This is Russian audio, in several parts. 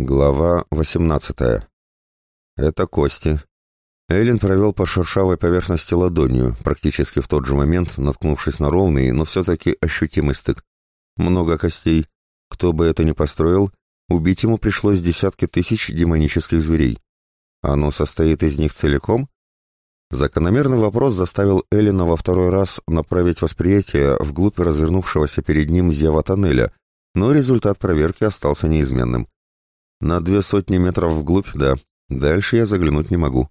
Глава 18. Это кости. Эллен провел по шершавой поверхности ладонью, практически в тот же момент наткнувшись на ровный, но все-таки ощутимый стык. Много костей. Кто бы это ни построил, убить ему пришлось десятки тысяч демонических зверей. Оно состоит из них целиком? Закономерный вопрос заставил Эллина во второй раз направить восприятие вглубь развернувшегося перед ним зева тоннеля, но результат проверки остался неизменным. На две сотни метров вглубь, да. Дальше я заглянуть не могу.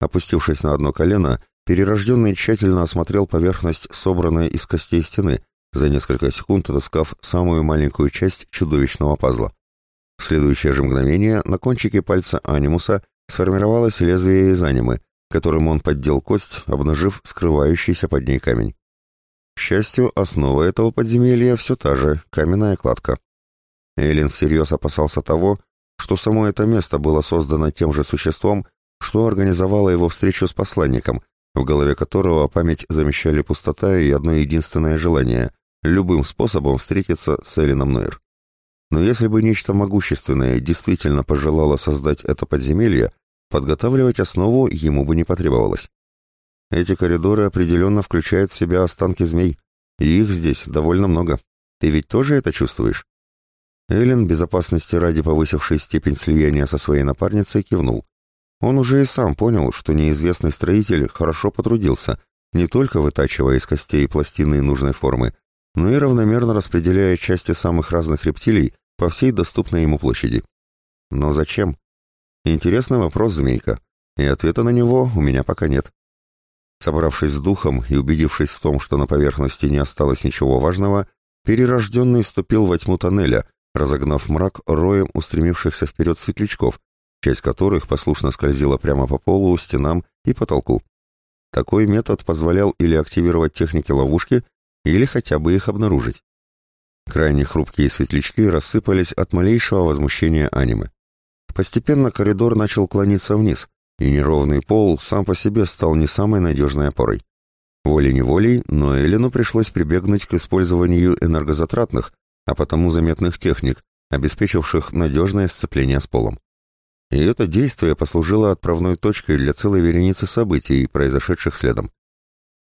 Опустившись на одно колено, перерожденный тщательно осмотрел поверхность, собранной из костей стены, за несколько секунд отыскав самую маленькую часть чудовищного пазла. В следующее же мгновение на кончике пальца анимуса сформировалось лезвие из анимы, которым он поддел кость, обнажив скрывающийся под ней камень. К счастью, основа этого подземелья все та же, каменная кладка. Эйлин всерьез опасался того, что само это место было создано тем же существом, что организовало его встречу с посланником, в голове которого память замещали пустота и одно единственное желание — любым способом встретиться с Элином Нойер. Но если бы нечто могущественное действительно пожелало создать это подземелье, подготавливать основу ему бы не потребовалось. Эти коридоры определенно включают в себя останки змей, и их здесь довольно много. Ты ведь тоже это чувствуешь? Эллен, безопасности ради повысившей степень слияния со своей напарницей, кивнул. Он уже и сам понял, что неизвестный строитель хорошо потрудился, не только вытачивая из костей пластины нужной формы, но и равномерно распределяя части самых разных рептилий по всей доступной ему площади. Но зачем? Интересный вопрос, змейка, и ответа на него у меня пока нет. Собравшись с духом и убедившись в том, что на поверхности не осталось ничего важного, перерожденный вступил во тьму тоннеля, разогнав мрак роем устремившихся вперед светлячков, часть которых послушно скользила прямо по полу, стенам и потолку. Такой метод позволял или активировать техники ловушки, или хотя бы их обнаружить. Крайне хрупкие светлячки рассыпались от малейшего возмущения анимы. Постепенно коридор начал клониться вниз, и неровный пол сам по себе стал не самой надежной опорой. Волей-неволей, но Эллину пришлось прибегнуть к использованию энергозатратных, а потому заметных техник, обеспечивших надежное сцепление с полом. И это действие послужило отправной точкой для целой вереницы событий, произошедших следом.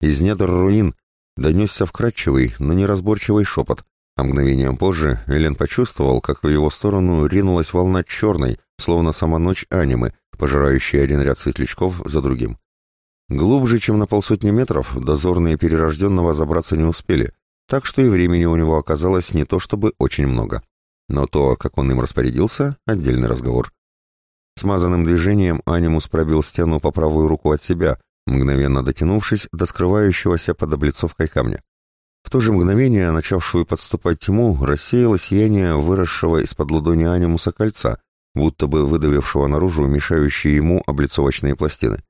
Из недр руин донесся вкрадчивый, но неразборчивый шепот, а мгновением позже Элен почувствовал, как в его сторону ринулась волна черной, словно сама ночь анимы, пожирающая один ряд светлячков за другим. Глубже, чем на полсотни метров, дозорные перерожденного забраться не успели, так что и времени у него оказалось не то чтобы очень много. Но то, как он им распорядился, отдельный разговор. Смазанным движением анимус пробил стену по правую руку от себя, мгновенно дотянувшись до скрывающегося под облицовкой камня. В то же мгновение, начавшую подступать тьму, рассеяло сияние выросшего из-под ладони анимуса кольца, будто бы выдавившего наружу мешающие ему облицовочные пластины.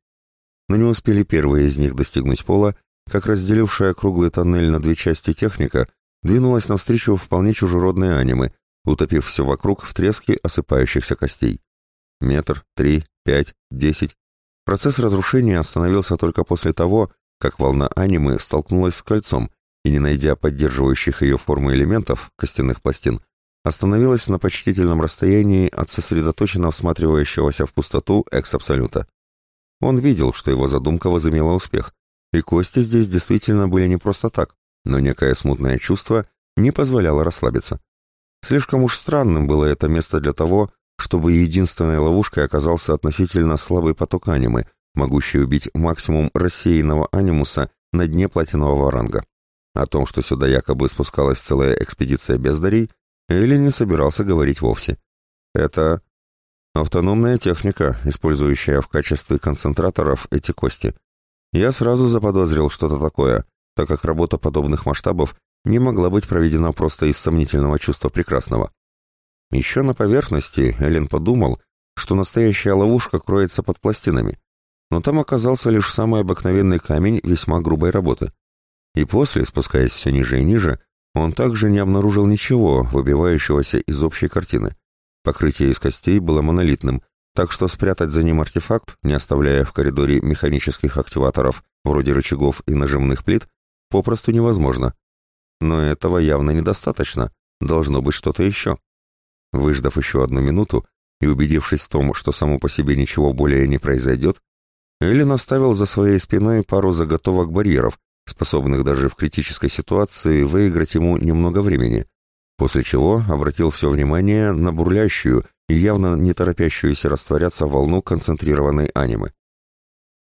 Но не успели первые из них достигнуть пола, как разделившая круглый тоннель на две части техника двинулась навстречу вполне чужеродной анимы, утопив все вокруг в треске осыпающихся костей. Метр, три, пять, десять. Процесс разрушения остановился только после того, как волна анимы столкнулась с кольцом и, не найдя поддерживающих ее формы элементов, костяных пластин, остановилась на почтительном расстоянии от сосредоточенно всматривающегося в пустоту экс-абсолюта. Он видел, что его задумка возымела успех, и кости здесь действительно были не просто так, но некое смутное чувство не позволяло расслабиться. Слишком уж странным было это место для того, чтобы единственной ловушкой оказался относительно слабый поток анимы, могущий убить максимум рассеянного анимуса на дне платинового ранга. О том, что сюда якобы спускалась целая экспедиция бездарей, Элли не собирался говорить вовсе. Это автономная техника, использующая в качестве концентраторов эти кости – я сразу заподозрил что-то такое, так как работа подобных масштабов не могла быть проведена просто из сомнительного чувства прекрасного. Еще на поверхности Эллен подумал, что настоящая ловушка кроется под пластинами, но там оказался лишь самый обыкновенный камень весьма грубой работы. И после, спускаясь все ниже и ниже, он также не обнаружил ничего, выбивающегося из общей картины. Покрытие из костей было монолитным, так что спрятать за ним артефакт, не оставляя в коридоре механических активаторов, вроде рычагов и нажимных плит, попросту невозможно. Но этого явно недостаточно, должно быть что-то еще. Выждав еще одну минуту и убедившись в том, что само по себе ничего более не произойдет, Эллен оставил за своей спиной пару заготовок барьеров, способных даже в критической ситуации выиграть ему немного времени, после чего обратил все внимание на бурлящую и явно не торопящуюся растворяться волну концентрированной анимы.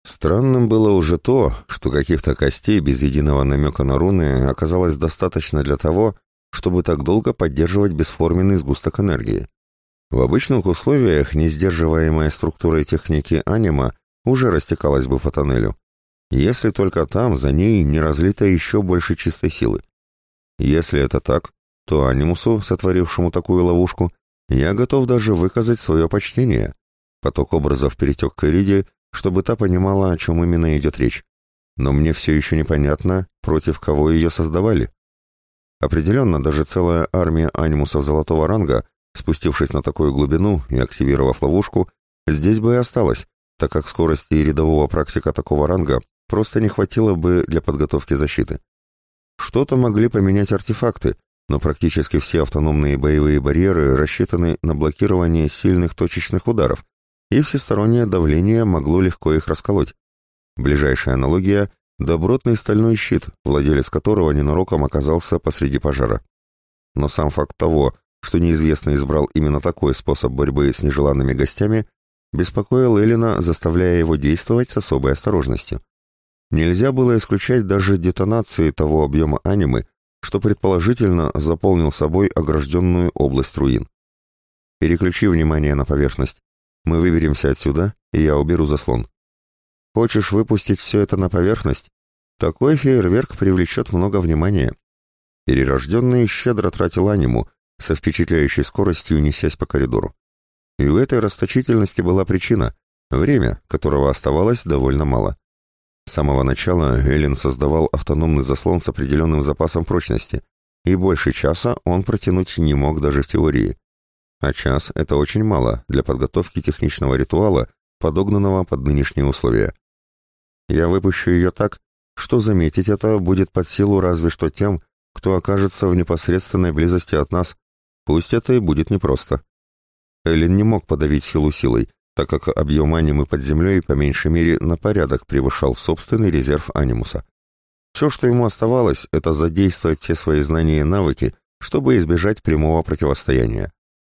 Странным было уже то, что каких-то костей без единого намека на руны оказалось достаточно для того, чтобы так долго поддерживать бесформенный сгусток энергии. В обычных условиях несдерживаемая структура техники анима уже растекалась бы по тоннелю, если только там за ней не разлито еще больше чистой силы. Если это так, то анимусу, сотворившему такую ловушку, я готов даже выказать свое почтение. Поток образов перетек к Эриде, чтобы та понимала, о чем именно идет речь. Но мне все еще непонятно, против кого ее создавали. Определенно, даже целая армия анимусов золотого ранга, спустившись на такую глубину и активировав ловушку, здесь бы и осталась, так как скорости рядового практика такого ранга просто не хватило бы для подготовки защиты. Что-то могли поменять артефакты, но практически все автономные боевые барьеры рассчитаны на блокирование сильных точечных ударов, и всестороннее давление могло легко их расколоть. Ближайшая аналогия – добротный стальной щит, владелец которого ненароком оказался посреди пожара. Но сам факт того, что неизвестный избрал именно такой способ борьбы с нежеланными гостями, беспокоил Эллина, заставляя его действовать с особой осторожностью. Нельзя было исключать даже детонации того объема анимы, что предположительно заполнил собой огражденную область руин. Переключи внимание на поверхность. Мы выберемся отсюда, и я уберу заслон. Хочешь выпустить все это на поверхность? Такой фейерверк привлечет много внимания. Перерожденный щедро тратил аниму, со впечатляющей скоростью несясь по коридору. И у этой расточительности была причина — время, которого оставалось довольно мало. С самого начала Эллен создавал автономный заслон с определенным запасом прочности, и больше часа он протянуть не мог даже в теории. А час — это очень мало для подготовки техничного ритуала, подогнанного под нынешние условия. Я выпущу ее так, что заметить это будет под силу разве что тем, кто окажется в непосредственной близости от нас, пусть это и будет непросто. Эллен не мог подавить силу силой, так как объем анимы под землей по меньшей мере на порядок превышал собственный резерв анимуса. Все, что ему оставалось, это задействовать все свои знания и навыки, чтобы избежать прямого противостояния.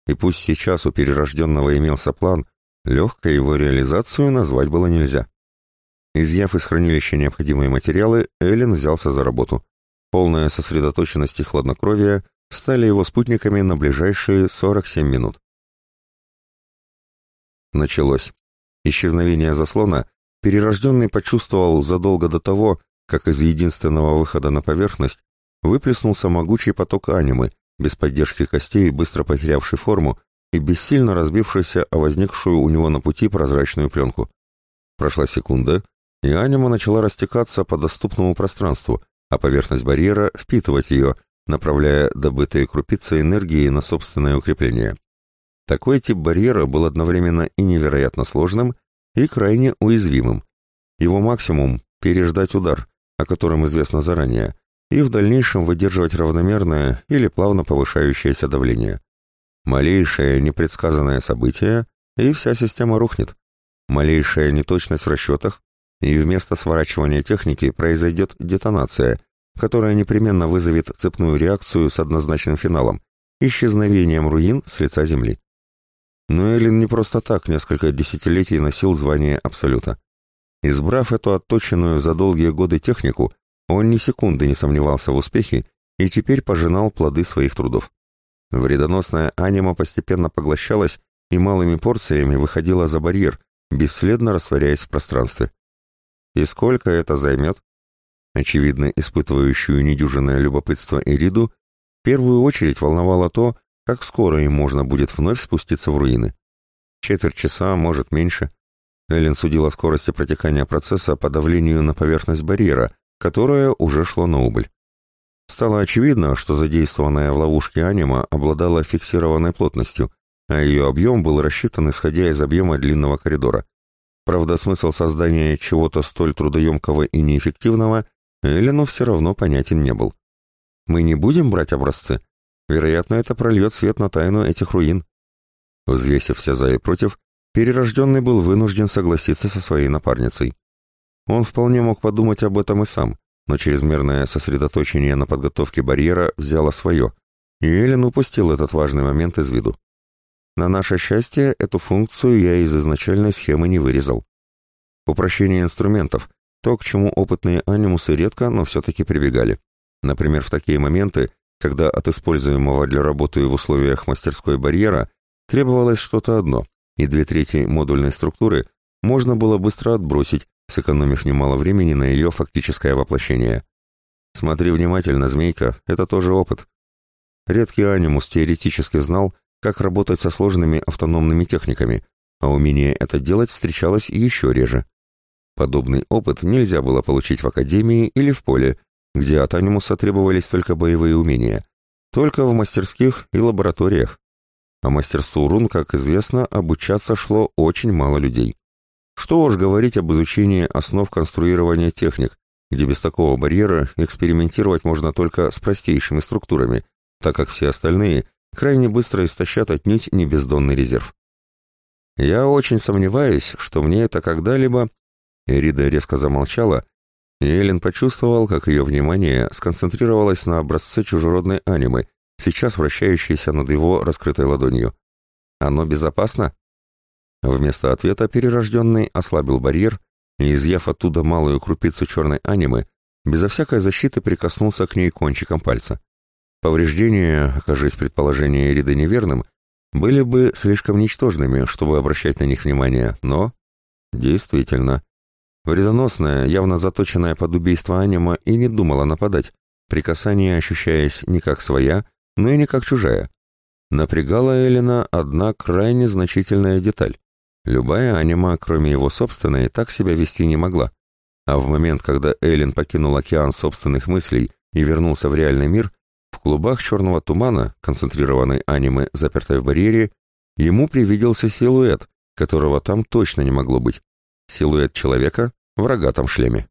И пусть сейчас у перерожденного имелся план, легкой его реализацию назвать было нельзя. Изъяв из хранилища необходимые материалы, Эллен взялся за работу. Полная сосредоточенность и хладнокровие стали его спутниками на ближайшие 47 минут. Началось. Исчезновение заслона перерожденный почувствовал задолго до того, как из единственного выхода на поверхность выплеснулся могучий поток анимы, без поддержки костей, быстро потерявший форму и бессильно разбившийся о возникшую у него на пути прозрачную пленку. Прошла секунда, и анима начала растекаться по доступному пространству, а поверхность барьера впитывать ее, направляя добытые крупицы энергии на собственное укрепление. Такой тип барьера был одновременно и невероятно сложным, и крайне уязвимым. Его максимум – переждать удар, о котором известно заранее, и в дальнейшем выдерживать равномерное или плавно повышающееся давление. Малейшее непредсказанное событие, и вся система рухнет. Малейшая неточность в расчетах, и вместо сворачивания техники произойдет детонация, которая непременно вызовет цепную реакцию с однозначным финалом – исчезновением руин с лица Земли. Но Эллен не просто так несколько десятилетий носил звание Абсолюта. Избрав эту отточенную за долгие годы технику, он ни секунды не сомневался в успехе и теперь пожинал плоды своих трудов. Вредоносная анима постепенно поглощалась и малыми порциями выходила за барьер, бесследно растворяясь в пространстве. И сколько это займет? Очевидно, испытывающую недюжинное любопытство Эриду, в первую очередь волновало то, как скоро им можно будет вновь спуститься в руины? Четверть часа, может, меньше. Эллен судила скорости протекания процесса по давлению на поверхность барьера, которое уже шло на убыль. Стало очевидно, что задействованная в ловушке анима обладала фиксированной плотностью, а ее объем был рассчитан исходя из объема длинного коридора. Правда, смысл создания чего-то столь трудоемкого и неэффективного Эллену все равно понятен не был. «Мы не будем брать образцы?» Вероятно, это прольет свет на тайну этих руин. Взвесив все за и против, перерожденный был вынужден согласиться со своей напарницей. Он вполне мог подумать об этом и сам, но чрезмерное сосредоточение на подготовке барьера взяло свое, и Эллен упустил этот важный момент из виду. На наше счастье, эту функцию я из изначальной схемы не вырезал. Упрощение инструментов – то, к чему опытные анимусы редко, но все-таки прибегали. Например, в такие моменты, когда от используемого для работы в условиях мастерской барьера требовалось что-то одно, и две трети модульной структуры можно было быстро отбросить, сэкономив немало времени на ее фактическое воплощение. Смотри внимательно, змейка, это тоже опыт. Редкий анимус теоретически знал, как работать со сложными автономными техниками, а умение это делать встречалось еще реже. Подобный опыт нельзя было получить в академии или в поле, где от анимуса требовались только боевые умения, только в мастерских и лабораториях. А мастерству рун, как известно, обучаться шло очень мало людей. Что уж говорить об изучении основ конструирования техник, где без такого барьера экспериментировать можно только с простейшими структурами, так как все остальные крайне быстро истощат отнюдь не бездонный резерв. Я очень сомневаюсь, что мне это когда-либо... Эрида резко замолчала, и Эллен почувствовал, как ее внимание сконцентрировалось на образце чужеродной анимы, сейчас вращающейся над его раскрытой ладонью. «Оно безопасно?» Вместо ответа перерожденный ослабил барьер и, изъяв оттуда малую крупицу черной анимы, безо всякой защиты прикоснулся к ней кончиком пальца. Повреждения, окажись предположение Эриды неверным, были бы слишком ничтожными, чтобы обращать на них внимание, но... Действительно. Вредоносная, явно заточенная под убийство анима и не думала нападать, при касании ощущаясь не как своя, но и не как чужая. Напрягала Эллина одна крайне значительная деталь. Любая анима, кроме его собственной, так себя вести не могла. А в момент, когда Эллен покинул океан собственных мыслей и вернулся в реальный мир, в клубах черного тумана, концентрированной анимы, запертой в барьере, ему привиделся силуэт, которого там точно не могло быть. Силуэт человека в рогатом шлеме.